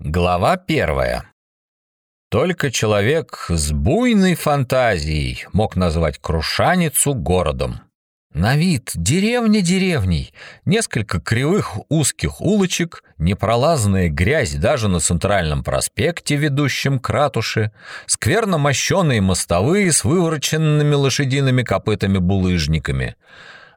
Глава первая. Только человек с буйной фантазией мог назвать Крушаницу городом. На вид деревня деревней, несколько кривых узких улочек, непролазная грязь даже на центральном проспекте, ведущем к ратуше, скверно мощеные мостовые с вывороченными лошадиными копытами-булыжниками —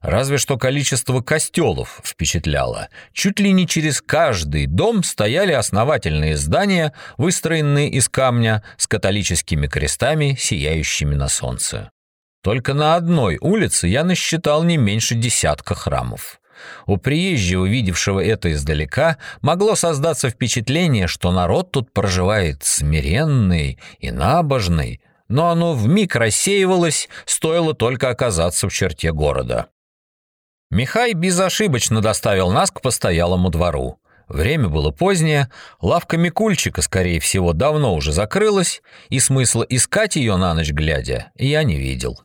Разве что количество костелов впечатляло. Чуть ли не через каждый дом стояли основательные здания, выстроенные из камня с католическими крестами, сияющими на солнце. Только на одной улице я насчитал не меньше десятка храмов. У приезжего, видевшего это издалека, могло создаться впечатление, что народ тут проживает смиренный и набожный, но оно вмиг рассеивалось, стоило только оказаться в черте города. Михай безошибочно доставил нас к постоялому двору. Время было позднее, лавка Микульчика, скорее всего, давно уже закрылась, и смысла искать ее на ночь глядя я не видел.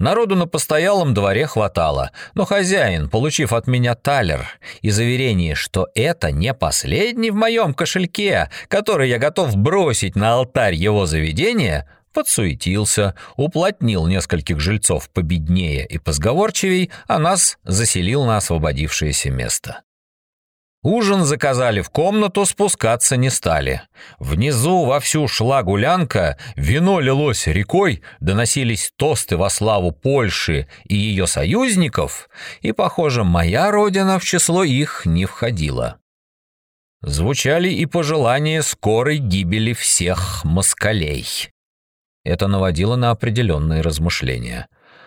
Народу на постоялом дворе хватало, но хозяин, получив от меня талер и заверение, что это не последний в моем кошельке, который я готов бросить на алтарь его заведения, подсуетился, уплотнил нескольких жильцов победнее и позговорчивей, а нас заселил на освободившееся место. Ужин заказали в комнату, спускаться не стали. Внизу вовсю шла гулянка, вино лилось рекой, доносились тосты во славу Польши и ее союзников, и, похоже, моя родина в число их не входила. Звучали и пожелания скорой гибели всех москалей. Это наводило на определенные размышления.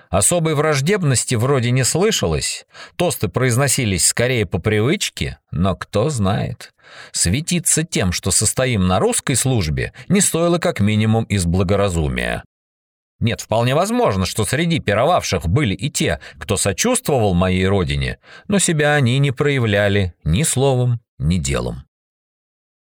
Особой враждебности вроде не слышалось, тосты произносились скорее по привычке, но кто знает. Светиться тем, что состоим на русской службе, не стоило как минимум из благоразумия. Нет, вполне возможно, что среди пировавших были и те, кто сочувствовал моей родине, но себя они не проявляли ни словом, ни делом.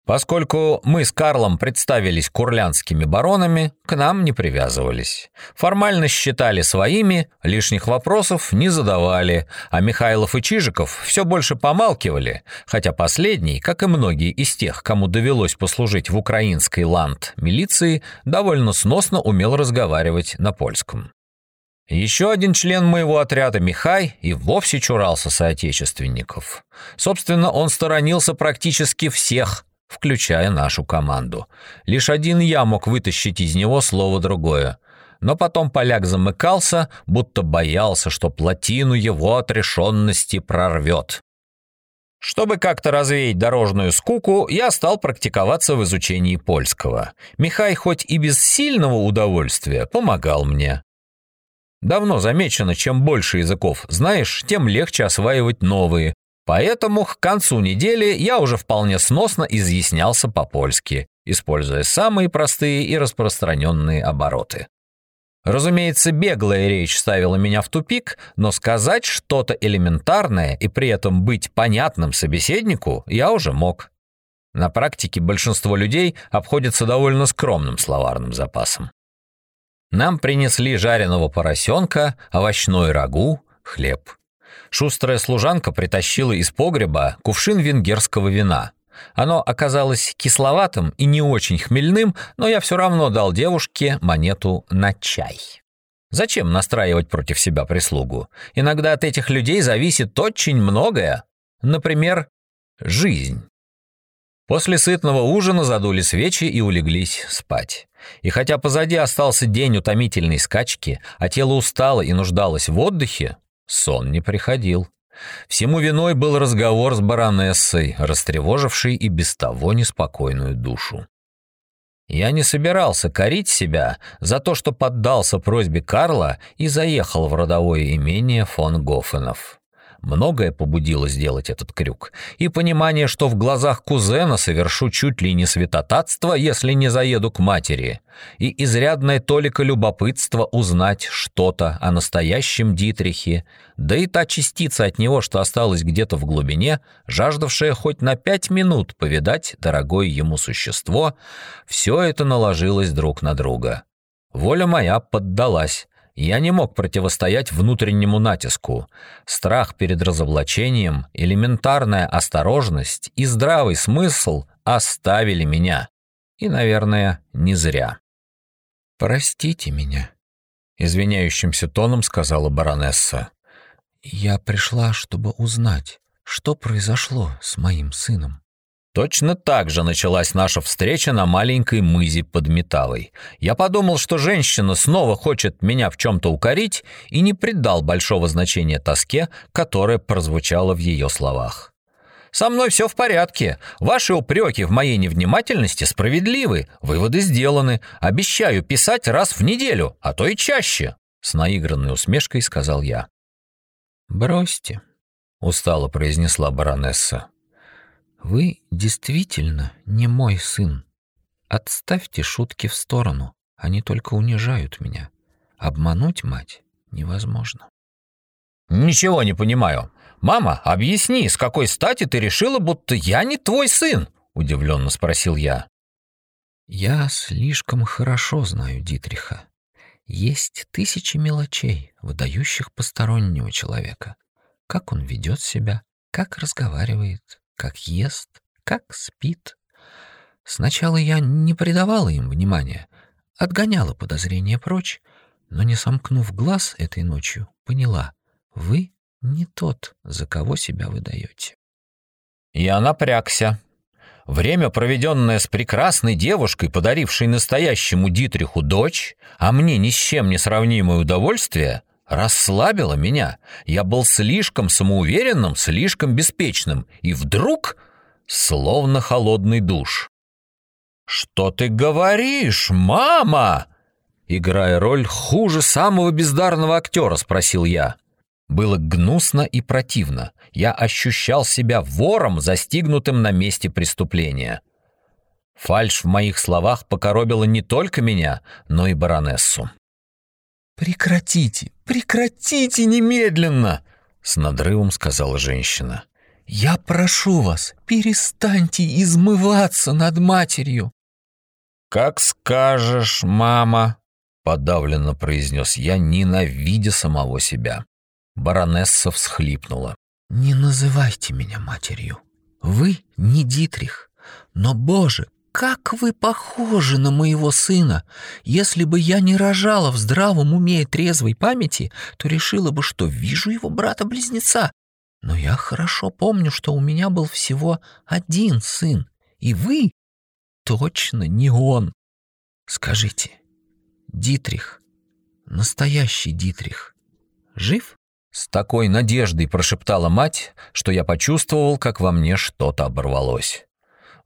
Поскольку мы с Карлом представились курлянскими баронами, к нам не привязывались. Формально считали своими, лишних вопросов не задавали, а Михайлов и Чижиков все больше помалкивали, хотя последний, как и многие из тех, кому довелось послужить в украинской ланд милиции, довольно сносно умел разговаривать на польском. Еще один член моего отряда, Михай, и вовсе чурался соотечественников. Собственно, он сторонился практически всех, включая нашу команду. Лишь один я мог вытащить из него слово другое. Но потом поляк замыкался, будто боялся, что плотину его отрешенности прорвет. Чтобы как-то развеять дорожную скуку, я стал практиковаться в изучении польского. Михай хоть и без сильного удовольствия помогал мне. Давно замечено, чем больше языков знаешь, тем легче осваивать новые, Поэтому к концу недели я уже вполне сносно изъяснялся по-польски, используя самые простые и распространенные обороты. Разумеется, беглая речь ставила меня в тупик, но сказать что-то элементарное и при этом быть понятным собеседнику я уже мог. На практике большинство людей обходятся довольно скромным словарным запасом. Нам принесли жареного поросенка, овощной рагу, хлеб. Шустрая служанка притащила из погреба кувшин венгерского вина. Оно оказалось кисловатым и не очень хмельным, но я все равно дал девушке монету на чай. Зачем настраивать против себя прислугу? Иногда от этих людей зависит очень многое. Например, жизнь. После сытного ужина задули свечи и улеглись спать. И хотя позади остался день утомительной скачки, а тело устало и нуждалось в отдыхе, Сон не приходил. Всему виной был разговор с баронессой, растревоживший и без того неспокойную душу. Я не собирался корить себя за то, что поддался просьбе Карла и заехал в родовое имение фон Гофенов. Многое побудило сделать этот крюк. И понимание, что в глазах кузена совершу чуть ли не святотатство, если не заеду к матери. И изрядная толика любопытства узнать что-то о настоящем Дитрихе. Да и та частица от него, что осталась где-то в глубине, жаждавшая хоть на пять минут повидать дорогое ему существо, все это наложилось друг на друга. Воля моя поддалась. Я не мог противостоять внутреннему натиску. Страх перед разоблачением, элементарная осторожность и здравый смысл оставили меня. И, наверное, не зря. «Простите меня», — извиняющимся тоном сказала баронесса. «Я пришла, чтобы узнать, что произошло с моим сыном». Точно так же началась наша встреча на маленькой мызе под Металлой. Я подумал, что женщина снова хочет меня в чем-то укорить и не придал большого значения тоске, которая прозвучала в ее словах. «Со мной все в порядке. Ваши упреки в моей невнимательности справедливы. Выводы сделаны. Обещаю писать раз в неделю, а то и чаще», — с наигранной усмешкой сказал я. «Бросьте», — устало произнесла баронесса. Вы действительно не мой сын. Отставьте шутки в сторону, они только унижают меня. Обмануть мать невозможно. Ничего не понимаю. Мама, объясни, с какой стати ты решила, будто я не твой сын? Удивленно спросил я. Я слишком хорошо знаю Дитриха. Есть тысячи мелочей, выдающих постороннего человека. Как он ведет себя, как разговаривает, как ест, как спит. Сначала я не придавала им внимания, отгоняла подозрения прочь, но, не сомкнув глаз этой ночью, поняла, вы не тот, за кого себя выдаете. Я напрягся. Время, проведенное с прекрасной девушкой, подарившей настоящему Дитриху дочь, а мне ни с чем не сравнимое удовольствие, расслабило меня. Я был слишком самоуверенным, слишком беспечным, и вдруг словно холодный душ. «Что ты говоришь, мама?» Играя роль хуже самого бездарного актера, спросил я. Было гнусно и противно. Я ощущал себя вором, застигнутым на месте преступления. Фальшь в моих словах покоробила не только меня, но и баронессу. «Прекратите, прекратите немедленно!» — с надрывом сказала женщина. «Я прошу вас, перестаньте измываться над матерью!» «Как скажешь, мама!» — подавленно произнес я, ненавидя самого себя. Баронесса всхлипнула. «Не называйте меня матерью. Вы не Дитрих. Но, Боже, как вы похожи на моего сына! Если бы я не рожала в здравом уме и трезвой памяти, то решила бы, что вижу его брата-близнеца. Но я хорошо помню, что у меня был всего один сын, и вы точно не он. Скажите, Дитрих, настоящий Дитрих, жив?» С такой надеждой прошептала мать, что я почувствовал, как во мне что-то оборвалось.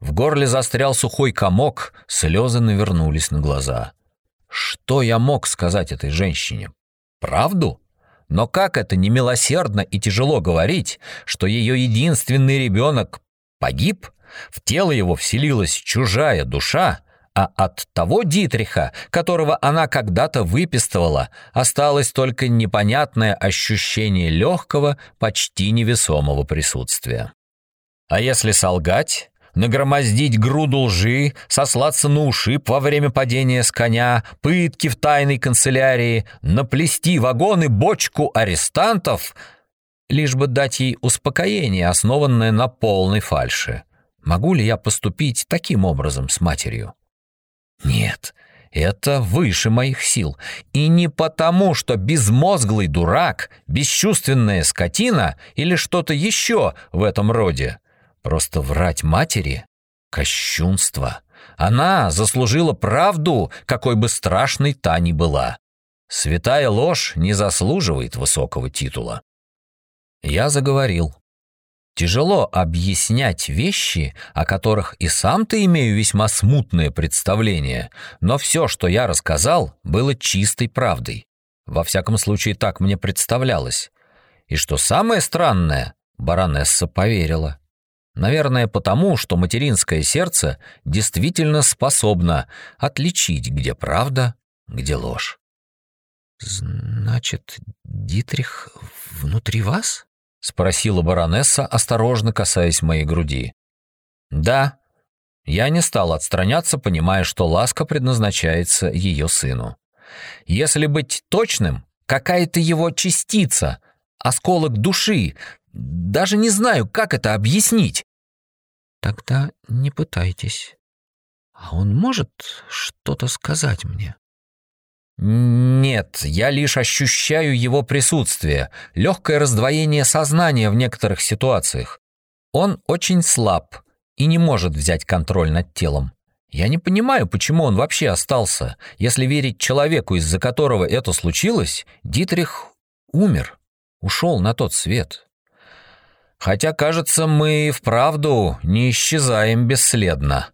В горле застрял сухой комок, слезы навернулись на глаза. Что я мог сказать этой женщине? Правду? Но как это немилосердно и тяжело говорить, что ее единственный ребенок погиб, в тело его вселилась чужая душа, а от того Дитриха, которого она когда-то выпистывала, осталось только непонятное ощущение легкого, почти невесомого присутствия. А если солгать, нагромоздить груду лжи, сослаться на ушиб во время падения с коня, пытки в тайной канцелярии, наплести вагоны бочку арестантов, лишь бы дать ей успокоение, основанное на полной фальше. Могу ли я поступить таким образом с матерью? Нет, это выше моих сил. И не потому, что безмозглый дурак, бесчувственная скотина или что-то еще в этом роде. Просто врать матери — кощунство. Она заслужила правду, какой бы страшной та ни была. Святая ложь не заслуживает высокого титула. Я заговорил. Тяжело объяснять вещи, о которых и сам-то имею весьма смутное представление, но все, что я рассказал, было чистой правдой. Во всяком случае, так мне представлялось. И что самое странное, баронесса поверила. Наверное, потому, что материнское сердце действительно способно отличить, где правда, где ложь. «Значит, Дитрих внутри вас?» — спросила баронесса, осторожно касаясь моей груди. «Да». Я не стал отстраняться, понимая, что ласка предназначается ее сыну. Если быть точным, какая-то его частица, осколок души. Даже не знаю, как это объяснить. Тогда не пытайтесь. А он может что-то сказать мне? Нет, я лишь ощущаю его присутствие, легкое раздвоение сознания в некоторых ситуациях. Он очень слаб и не может взять контроль над телом. Я не понимаю, почему он вообще остался. Если верить человеку, из-за которого это случилось, Дитрих умер, ушел на тот свет. Хотя, кажется, мы вправду не исчезаем бесследно.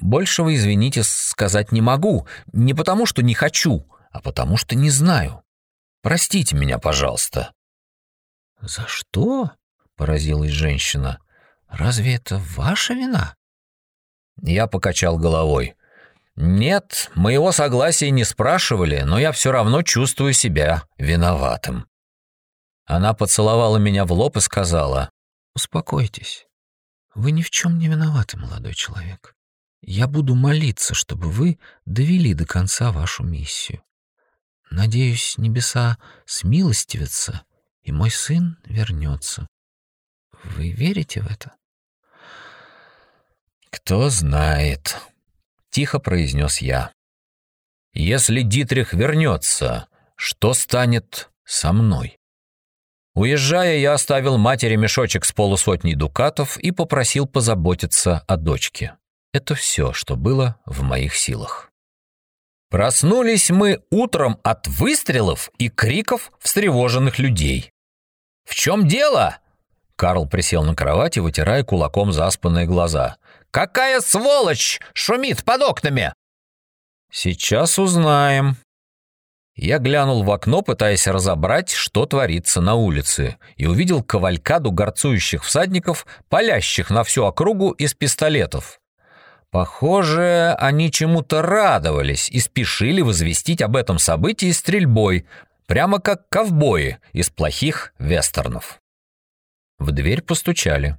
Большего, извините, сказать не могу, не потому что не хочу, а потому что не знаю. Простите меня, пожалуйста. За что? поразилась женщина. Разве это ваша вина? Я покачал головой. Нет, моего согласия не спрашивали, но я все равно чувствую себя виноватым. Она поцеловала меня в лоб и сказала: "Успокойтесь. Вы ни в чем не виноваты, молодой человек. Я буду молиться, чтобы вы довели до конца вашу миссию. Надеюсь, небеса смилостивятся, и мой сын вернется. Вы верите в это? Кто знает, тихо произнес я. Если Дитрих вернется, что станет со мной? Уезжая, я оставил матери мешочек с полусотней дукатов и попросил позаботиться о дочке. Это все, что было в моих силах. Проснулись мы утром от выстрелов и криков встревоженных людей. «В чем дело?» Карл присел на кровати, вытирая кулаком заспанные глаза. «Какая сволочь шумит под окнами?» «Сейчас узнаем». Я глянул в окно, пытаясь разобрать, что творится на улице, и увидел кавалькаду горцующих всадников, палящих на всю округу из пистолетов. Похоже, они чему-то радовались и спешили возвестить об этом событии стрельбой, прямо как ковбои из плохих вестернов. В дверь постучали.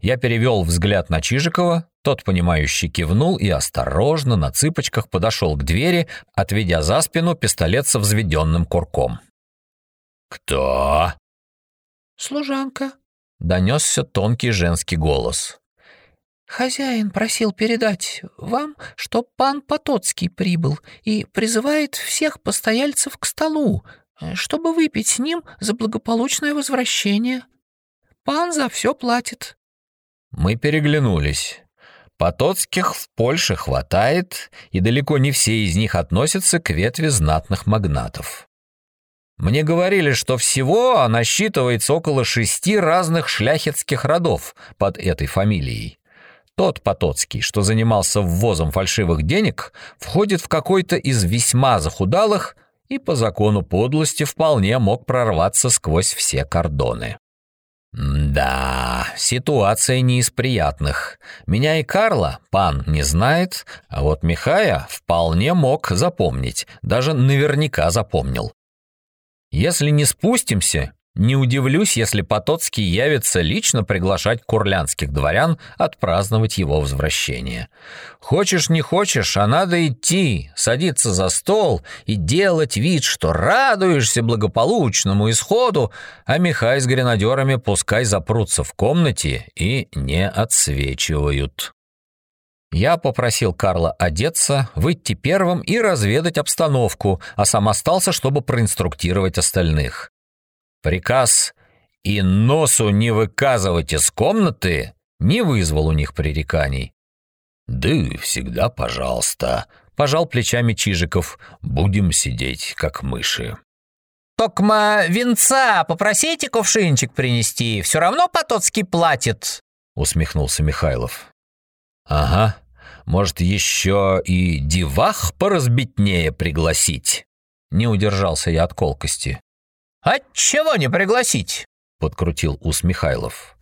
Я перевел взгляд на Чижикова, тот, понимающий, кивнул и осторожно на цыпочках подошел к двери, отведя за спину пистолет со взведенным курком. «Кто?» «Служанка», — донесся тонкий женский голос. «Хозяин просил передать вам, что пан Потоцкий прибыл и призывает всех постояльцев к столу, э, чтобы выпить с ним за благополучное возвращение. Пан за все платит». Мы переглянулись. Потоцких в Польше хватает, и далеко не все из них относятся к ветви знатных магнатов. Мне говорили, что всего насчитывается около шести разных шляхетских родов под этой фамилией. Тот Потоцкий, что занимался ввозом фальшивых денег, входит в какой-то из весьма захудалых и по закону подлости вполне мог прорваться сквозь все кордоны. Да, ситуация не из приятных. Меня и Карла пан не знает, а вот Михая вполне мог запомнить, даже наверняка запомнил. Если не спустимся, не удивлюсь, если Потоцкий явится лично приглашать курлянских дворян отпраздновать его возвращение. Хочешь не хочешь, а надо идти, садиться за стол и делать вид, что радуешься благополучному исходу, а Михай с гренадерами пускай запрутся в комнате и не отсвечивают. Я попросил Карла одеться, выйти первым и разведать обстановку, а сам остался, чтобы проинструктировать остальных. Приказ «и носу не выказывать из комнаты» не вызвал у них пререканий. «Да всегда пожалуйста», — пожал плечами Чижиков, «будем сидеть, как мыши». «Токма венца попросите кувшинчик принести, все равно Потоцкий платит», — усмехнулся Михайлов. «Ага, может, еще и девах поразбитнее пригласить?» Не удержался я от колкости. «Отчего не пригласить?» — подкрутил ус Михайлов.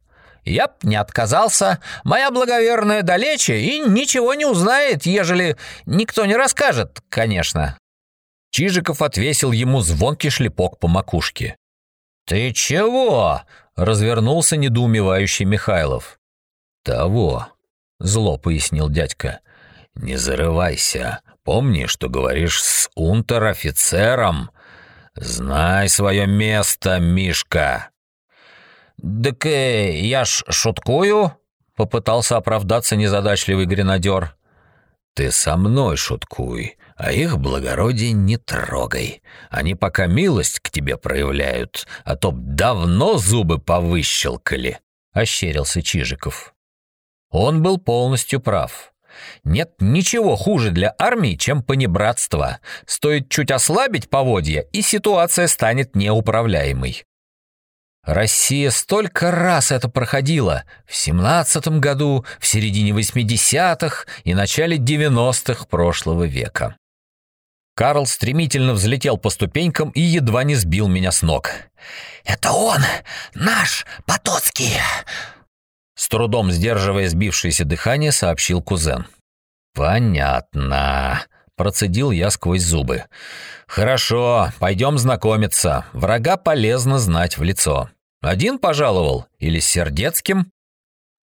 «Я б не отказался. Моя благоверная далече и ничего не узнает, ежели никто не расскажет, конечно». Чижиков отвесил ему звонкий шлепок по макушке. «Ты чего?» — развернулся недоумевающий Михайлов. «Того», — зло пояснил дядька. Не зарывайся. Помни, что говоришь с унтер-офицером. Знай свое место, Мишка. «Так я ж шуткую», — попытался оправдаться незадачливый гренадер. «Ты со мной шуткуй, а их благородие не трогай. Они пока милость к тебе проявляют, а то б давно зубы повыщелкали», — ощерился Чижиков. Он был полностью прав. Нет ничего хуже для армии, чем понебратство. Стоит чуть ослабить поводья, и ситуация станет неуправляемой. Россия столько раз это проходила. В семнадцатом году, в середине восьмидесятых и начале девяностых прошлого века. Карл стремительно взлетел по ступенькам и едва не сбил меня с ног. «Это он! Наш Потоцкий!» С трудом сдерживая сбившееся дыхание, сообщил кузен. «Понятно», — процедил я сквозь зубы. «Хорошо, пойдем знакомиться. Врага полезно знать в лицо. Один пожаловал или с Сердецким?»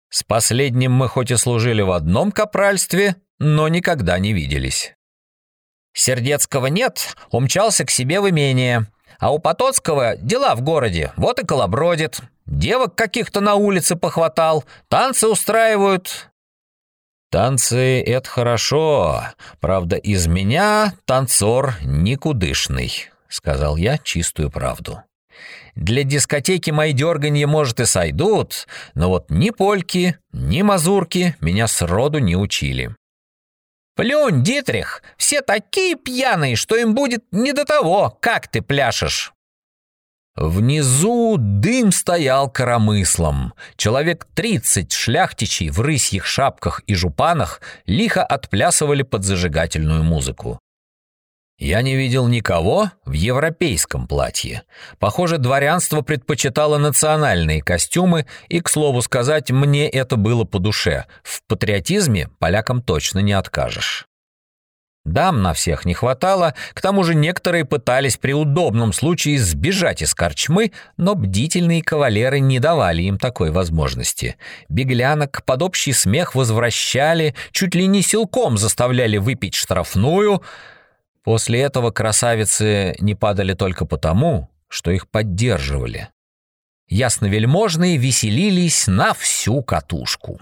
С последним мы хоть и служили в одном капральстве, но никогда не виделись. «Сердецкого нет, умчался к себе в имение. А у Потоцкого дела в городе, вот и колобродит. Девок каких-то на улице похватал, танцы устраивают, «Танцы — это хорошо. Правда, из меня танцор никудышный», — сказал я чистую правду. «Для дискотеки мои дерганья, может, и сойдут, но вот ни польки, ни мазурки меня сроду не учили». «Плюнь, Дитрих, все такие пьяные, что им будет не до того, как ты пляшешь». Внизу дым стоял коромыслом. Человек тридцать шляхтичей в рысьих шапках и жупанах лихо отплясывали под зажигательную музыку. Я не видел никого в европейском платье. Похоже, дворянство предпочитало национальные костюмы, и, к слову сказать, мне это было по душе. В патриотизме полякам точно не откажешь. Дам на всех не хватало, к тому же некоторые пытались при удобном случае сбежать из корчмы, но бдительные кавалеры не давали им такой возможности. Беглянок под общий смех возвращали, чуть ли не силком заставляли выпить штрафную. После этого красавицы не падали только потому, что их поддерживали. Ясновельможные веселились на всю катушку.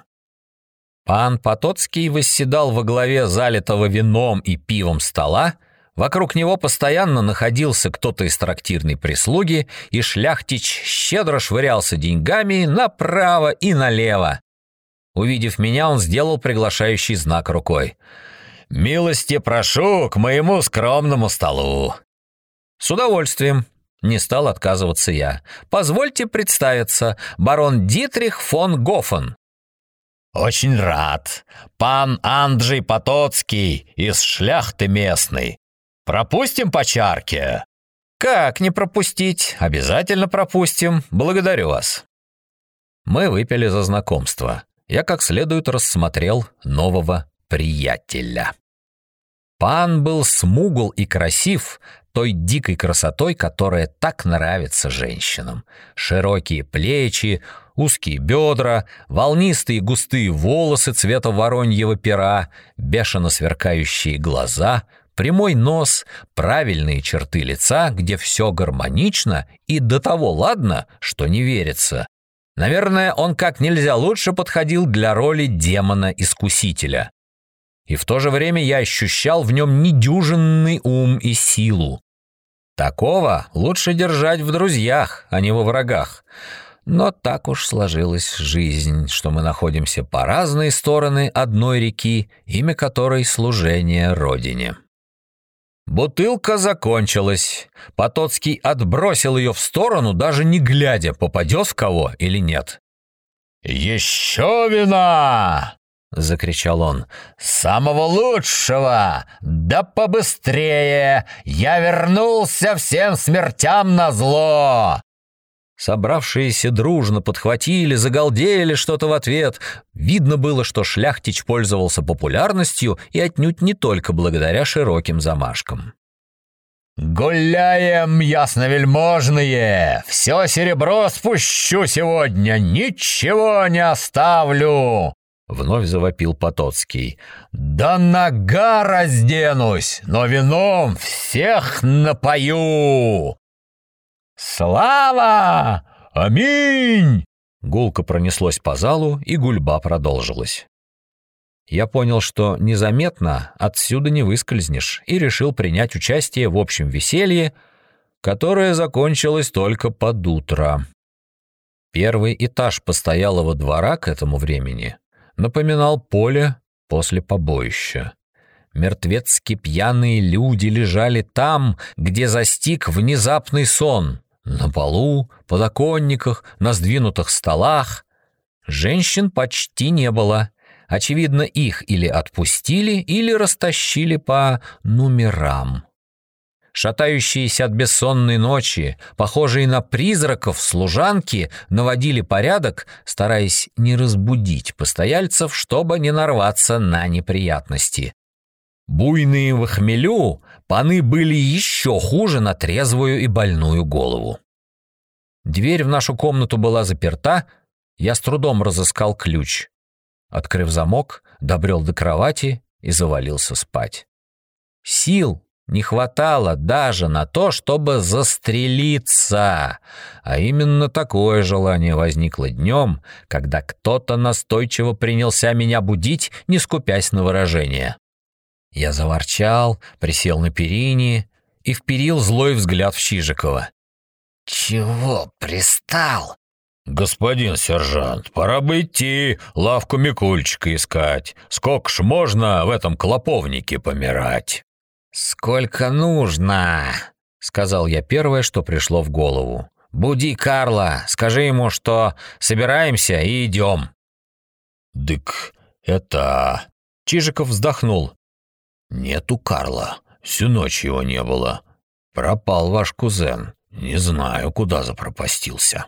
Пан Потоцкий восседал во главе залитого вином и пивом стола, Вокруг него постоянно находился кто-то из трактирной прислуги, и шляхтич щедро швырялся деньгами направо и налево. Увидев меня, он сделал приглашающий знак рукой. «Милости прошу к моему скромному столу». «С удовольствием», — не стал отказываться я. «Позвольте представиться, барон Дитрих фон Гофен, «Очень рад. Пан Анджей Потоцкий из шляхты местной. Пропустим по чарке?» «Как не пропустить? Обязательно пропустим. Благодарю вас». Мы выпили за знакомство. Я как следует рассмотрел нового приятеля. Пан был смугл и красив, той дикой красотой, которая так нравится женщинам. Широкие плечи, узкие бедра, волнистые густые волосы цвета вороньего пера, бешено сверкающие глаза, прямой нос, правильные черты лица, где все гармонично и до того ладно, что не верится. Наверное, он как нельзя лучше подходил для роли демона-искусителя и в то же время я ощущал в нем недюжинный ум и силу. Такого лучше держать в друзьях, а не во врагах. Но так уж сложилась жизнь, что мы находимся по разные стороны одной реки, имя которой — служение Родине. Бутылка закончилась. Потоцкий отбросил ее в сторону, даже не глядя, попадет в кого или нет. «Еще вина!» — закричал он. «Самого лучшего! Да побыстрее! Я вернулся всем смертям на зло!» Собравшиеся дружно подхватили, загалдели что-то в ответ. Видно было, что шляхтич пользовался популярностью и отнюдь не только благодаря широким замашкам. «Гуляем, ясновельможные! Все серебро спущу сегодня, ничего не оставлю!» вновь завопил Потоцкий. «Да нога разденусь, но вином всех напою!» «Слава! Аминь!» Гулко пронеслось по залу, и гульба продолжилась. Я понял, что незаметно отсюда не выскользнешь, и решил принять участие в общем веселье, которое закончилось только под утро. Первый этаж постоялого двора к этому времени напоминал поле после побоища. Мертвецки пьяные люди лежали там, где застиг внезапный сон. На полу, подоконниках, на сдвинутых столах. Женщин почти не было. Очевидно, их или отпустили, или растащили по номерам. Шатающиеся от бессонной ночи, похожие на призраков служанки, наводили порядок, стараясь не разбудить постояльцев, чтобы не нарваться на неприятности. Буйные в хмелю, паны были еще хуже на трезвую и больную голову. Дверь в нашу комнату была заперта, я с трудом разыскал ключ. Открыв замок, добрел до кровати и завалился спать. Сил не хватало даже на то, чтобы застрелиться. А именно такое желание возникло днем, когда кто-то настойчиво принялся меня будить, не скупясь на выражение. Я заворчал, присел на перине и вперил злой взгляд в Чижикова. «Чего пристал?» «Господин сержант, пора бы идти, лавку Микульчика искать. Сколько ж можно в этом клоповнике помирать?» «Сколько нужно?» — сказал я первое, что пришло в голову. «Буди Карла, скажи ему, что собираемся и идем». «Дык, это...» Чижиков вздохнул. «Нету Карла. Всю ночь его не было. Пропал ваш кузен. Не знаю, куда запропастился».